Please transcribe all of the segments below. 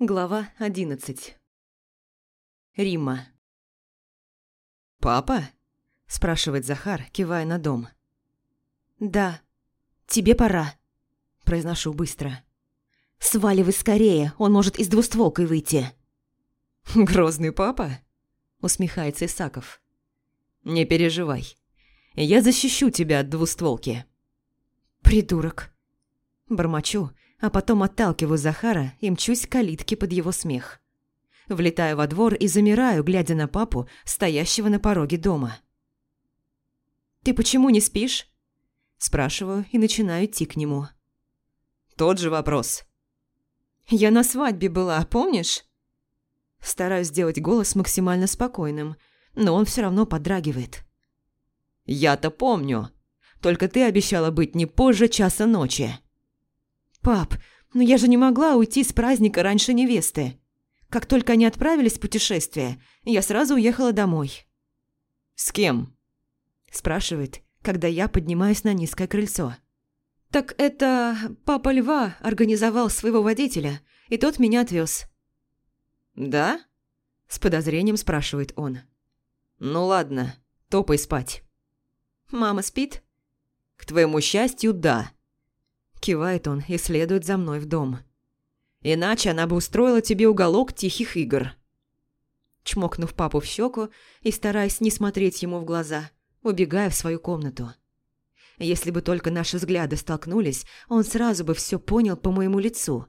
Глава одиннадцать. Рима. «Папа?» – спрашивает Захар, кивая на дом. «Да, тебе пора», – произношу быстро. «Сваливай скорее, он может из двустволкой выйти». «Грозный папа?» – усмехается Исаков. «Не переживай, я защищу тебя от двустволки». «Придурок». Бормочу, а потом отталкиваю Захара и мчусь к калитке под его смех. Влетаю во двор и замираю, глядя на папу, стоящего на пороге дома. «Ты почему не спишь?» Спрашиваю и начинаю идти к нему. «Тот же вопрос». «Я на свадьбе была, помнишь?» Стараюсь сделать голос максимально спокойным, но он все равно подрагивает. «Я-то помню. Только ты обещала быть не позже часа ночи». «Пап, но я же не могла уйти с праздника раньше невесты. Как только они отправились в путешествие, я сразу уехала домой». «С кем?» – спрашивает, когда я поднимаюсь на низкое крыльцо. «Так это папа Льва организовал своего водителя, и тот меня отвез. «Да?» – с подозрением спрашивает он. «Ну ладно, топай спать». «Мама спит?» «К твоему счастью, да». Кивает он и следует за мной в дом. Иначе она бы устроила тебе уголок тихих игр. Чмокнув папу в щеку и стараясь не смотреть ему в глаза, убегаю в свою комнату. Если бы только наши взгляды столкнулись, он сразу бы все понял по моему лицу.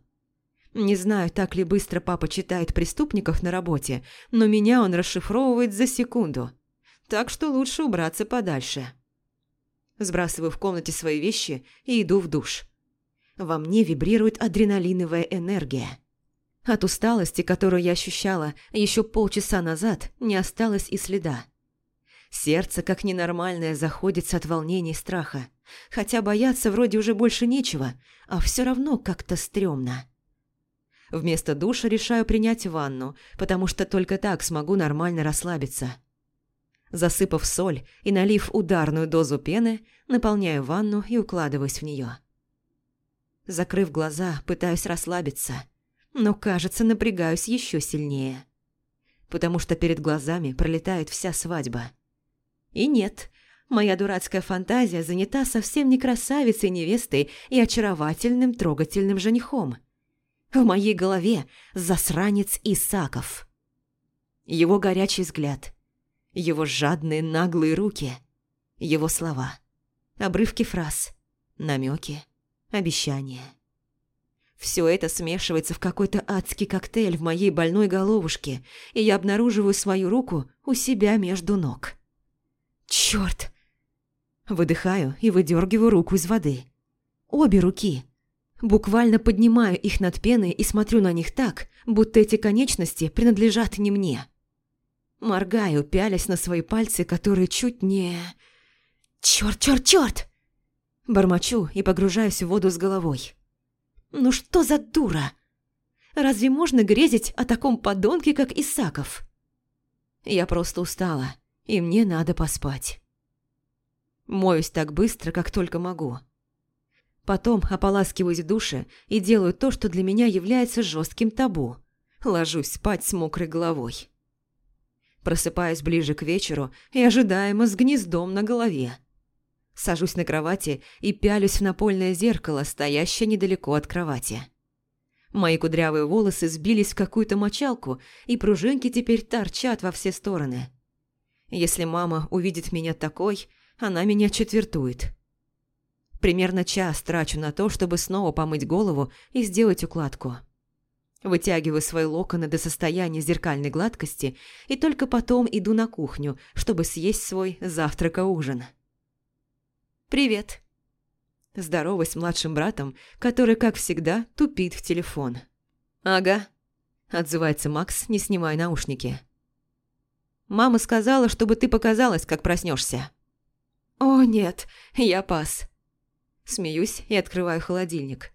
Не знаю, так ли быстро папа читает преступников на работе, но меня он расшифровывает за секунду. Так что лучше убраться подальше. Сбрасываю в комнате свои вещи и иду в душ. Во мне вибрирует адреналиновая энергия. От усталости, которую я ощущала еще полчаса назад, не осталось и следа. Сердце, как ненормальное, заходится от волнения и страха. Хотя бояться вроде уже больше нечего, а все равно как-то стрёмно. Вместо душа решаю принять ванну, потому что только так смогу нормально расслабиться. Засыпав соль и налив ударную дозу пены, наполняю ванну и укладываюсь в нее. Закрыв глаза, пытаюсь расслабиться, но, кажется, напрягаюсь еще сильнее. Потому что перед глазами пролетает вся свадьба. И нет, моя дурацкая фантазия занята совсем не красавицей-невестой и очаровательным трогательным женихом. В моей голове засранец Исаков. Его горячий взгляд, его жадные наглые руки, его слова, обрывки фраз, намеки обещания. Все это смешивается в какой-то адский коктейль в моей больной головушке, и я обнаруживаю свою руку у себя между ног. Черт! Выдыхаю и выдергиваю руку из воды. Обе руки. Буквально поднимаю их над пеной и смотрю на них так, будто эти конечности принадлежат не мне. Моргаю, пялясь на свои пальцы, которые чуть не... Черт, черт, черт! Бормочу и погружаюсь в воду с головой. «Ну что за дура? Разве можно грезить о таком подонке, как Исаков?» Я просто устала, и мне надо поспать. Моюсь так быстро, как только могу. Потом ополаскиваюсь в душе и делаю то, что для меня является жестким табу. Ложусь спать с мокрой головой. Просыпаюсь ближе к вечеру и ожидаемо с гнездом на голове. Сажусь на кровати и пялюсь в напольное зеркало, стоящее недалеко от кровати. Мои кудрявые волосы сбились в какую-то мочалку, и пружинки теперь торчат во все стороны. Если мама увидит меня такой, она меня четвертует. Примерно час трачу на то, чтобы снова помыть голову и сделать укладку. Вытягиваю свои локоны до состояния зеркальной гладкости и только потом иду на кухню, чтобы съесть свой завтрак-ужин. «Привет». Здороваюсь с младшим братом, который, как всегда, тупит в телефон. «Ага», – отзывается Макс, не снимая наушники. «Мама сказала, чтобы ты показалась, как проснешься. «О, нет, я пас». Смеюсь и открываю холодильник.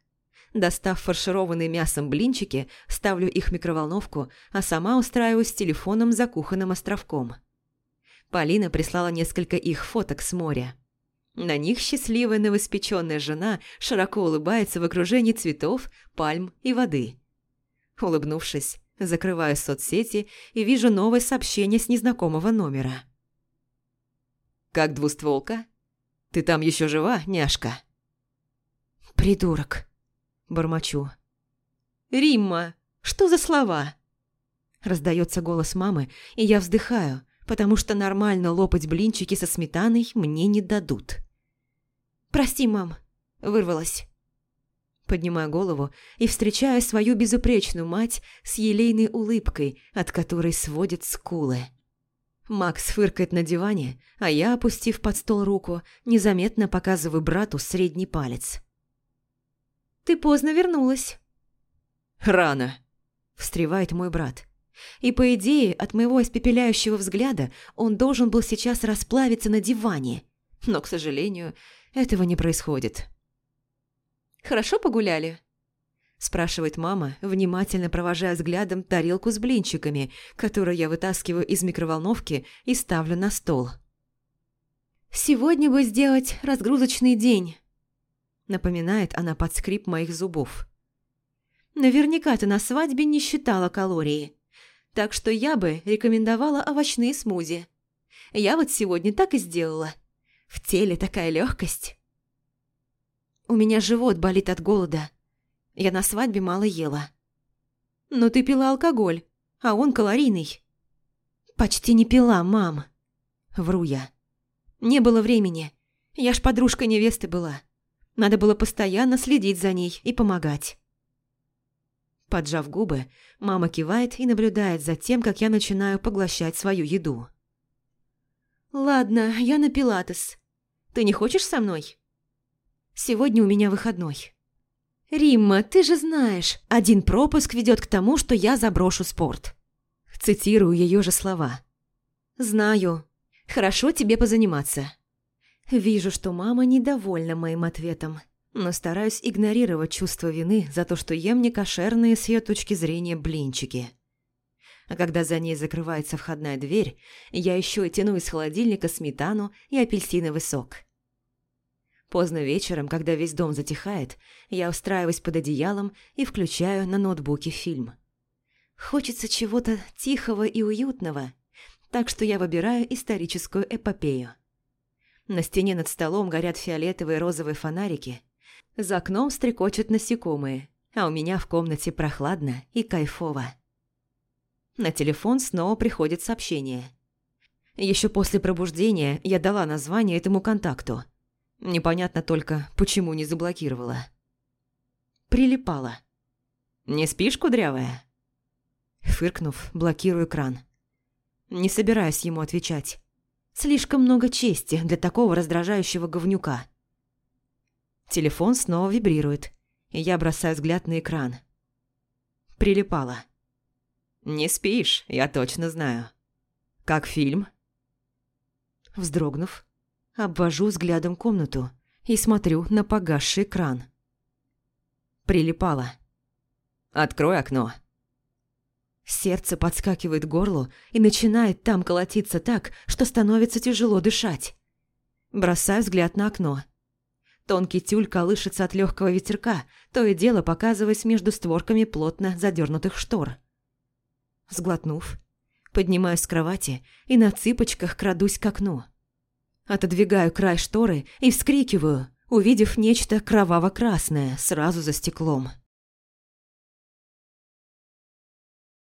Достав фаршированные мясом блинчики, ставлю их в микроволновку, а сама устраиваюсь с телефоном за кухонным островком. Полина прислала несколько их фоток с моря. На них счастливая новоспеченная жена широко улыбается в окружении цветов, пальм и воды. Улыбнувшись, закрываю соцсети и вижу новое сообщение с незнакомого номера. «Как двустволка? Ты там еще жива, няшка?» «Придурок!» – бормочу. «Римма, что за слова?» Раздается голос мамы, и я вздыхаю, потому что нормально лопать блинчики со сметаной мне не дадут. «Прости, мам», – вырвалась. Поднимаю голову и встречаю свою безупречную мать с елейной улыбкой, от которой сводит скулы. Макс фыркает на диване, а я, опустив под стол руку, незаметно показываю брату средний палец. «Ты поздно вернулась». «Рано», – встревает мой брат. И, по идее, от моего испепеляющего взгляда он должен был сейчас расплавиться на диване. Но, к сожалению, этого не происходит. «Хорошо погуляли?» спрашивает мама, внимательно провожая взглядом тарелку с блинчиками, которую я вытаскиваю из микроволновки и ставлю на стол. «Сегодня бы сделать разгрузочный день», напоминает она под скрип моих зубов. «Наверняка ты на свадьбе не считала калории, так что я бы рекомендовала овощные смузи. Я вот сегодня так и сделала. В теле такая легкость. У меня живот болит от голода. Я на свадьбе мало ела. Но ты пила алкоголь, а он калорийный. Почти не пила, мам. Вру я. Не было времени. Я ж подружка невесты была. Надо было постоянно следить за ней и помогать. Поджав губы, мама кивает и наблюдает за тем, как я начинаю поглощать свою еду. «Ладно, я на пилатес. Ты не хочешь со мной?» «Сегодня у меня выходной». «Римма, ты же знаешь, один пропуск ведет к тому, что я заброшу спорт». Цитирую ее же слова. «Знаю. Хорошо тебе позаниматься». Вижу, что мама недовольна моим ответом, но стараюсь игнорировать чувство вины за то, что ем некошерные с ее точки зрения блинчики. А когда за ней закрывается входная дверь, я еще и тяну из холодильника сметану и апельсиновый сок. Поздно вечером, когда весь дом затихает, я устраиваюсь под одеялом и включаю на ноутбуке фильм. Хочется чего-то тихого и уютного, так что я выбираю историческую эпопею. На стене над столом горят фиолетовые и розовые фонарики. За окном стрекочут насекомые, а у меня в комнате прохладно и кайфово. На телефон снова приходит сообщение. Еще после пробуждения я дала название этому контакту – Непонятно только, почему не заблокировала. Прилипала. «Не спишь, кудрявая?» Фыркнув, блокирую экран. Не собираюсь ему отвечать. Слишком много чести для такого раздражающего говнюка. Телефон снова вибрирует, и я бросаю взгляд на экран. Прилипала. «Не спишь, я точно знаю. Как фильм?» Вздрогнув, Обвожу взглядом комнату и смотрю на погасший экран. Прилипала. «Открой окно». Сердце подскакивает к горлу и начинает там колотиться так, что становится тяжело дышать. Бросаю взгляд на окно. Тонкий тюль колышется от легкого ветерка, то и дело показываясь между створками плотно задернутых штор. Сглотнув, поднимаюсь с кровати и на цыпочках крадусь к окну. Отодвигаю край шторы и вскрикиваю, увидев нечто кроваво-красное сразу за стеклом.